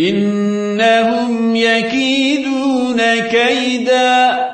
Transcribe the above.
إنهم يكيدون كيدا.